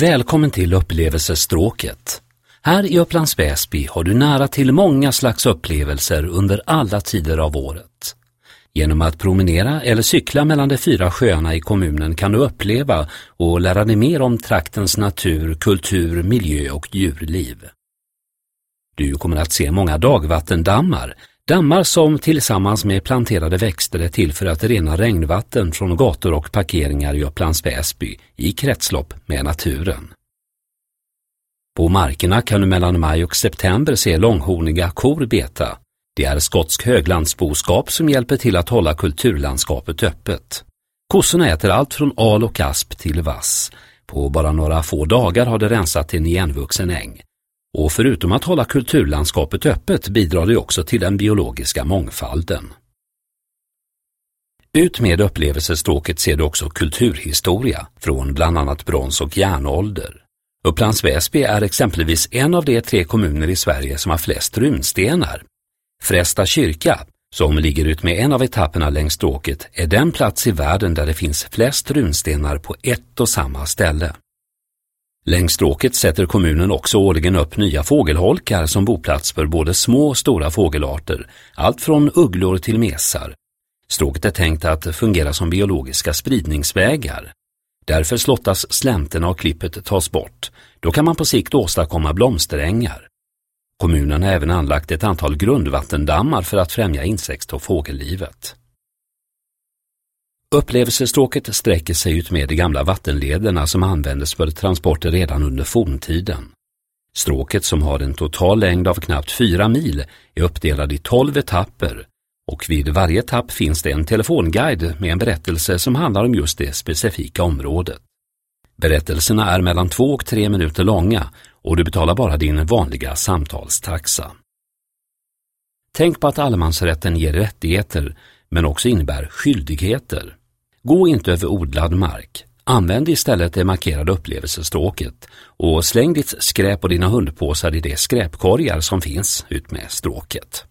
Välkommen till upplevelsestråket. Här i Upplands Väsby har du nära till många slags upplevelser under alla tider av året. Genom att promenera eller cykla mellan de fyra sjöarna i kommunen kan du uppleva och lära dig mer om traktens natur, kultur, miljö och djurliv. Du kommer att se många dagvattendammar, dammar som tillsammans med planterade växter är till för att rena regnvatten från gator och parkeringar i Upplands Väsby i kretslopp med naturen. På markerna kan du mellan maj och september se långhorniga kor beta. Det är skotsk höglandsboskap som hjälper till att hålla kulturlandskapet öppet. Kossorna äter allt från al och asp till vass. På bara några få dagar har det rensat en igenvuxen äng. Och förutom att hålla kulturlandskapet öppet bidrar det också till den biologiska mångfalden. Ut med upplevelsestråket ser du också kulturhistoria från bland annat brons och järnålder. Upplands Väsby är exempelvis en av de tre kommuner i Sverige som har flest runstenar. Frästa kyrka, som ligger ut med en av etapperna längs stråket, är den plats i världen där det finns flest runstenar på ett och samma ställe. Längs stråket sätter kommunen också årligen upp nya fågelholkar som boplats för både små och stora fågelarter, allt från ugglor till mesar. Stråket är tänkt att fungera som biologiska spridningsvägar. Därför slottas slänterna och klippet tas bort. Då kan man på sikt åstadkomma blomsterängar. Kommunen har även anlagt ett antal grundvattendammar för att främja insekts och fågellivet. Upplevelsestråket sträcker sig ut med de gamla vattenlederna som användes för transporter redan under forntiden. Stråket som har en total längd av knappt fyra mil är uppdelad i tolv etapper och vid varje etapp finns det en telefonguide med en berättelse som handlar om just det specifika området. Berättelserna är mellan två och tre minuter långa och du betalar bara din vanliga samtalstaxa. Tänk på att allemansrätten ger rättigheter men också innebär skyldigheter. Gå inte över odlad mark. Använd istället det markerade upplevelsestråket och släng ditt skräp och dina hundpåsar i de skräpkorgar som finns utmed stråket.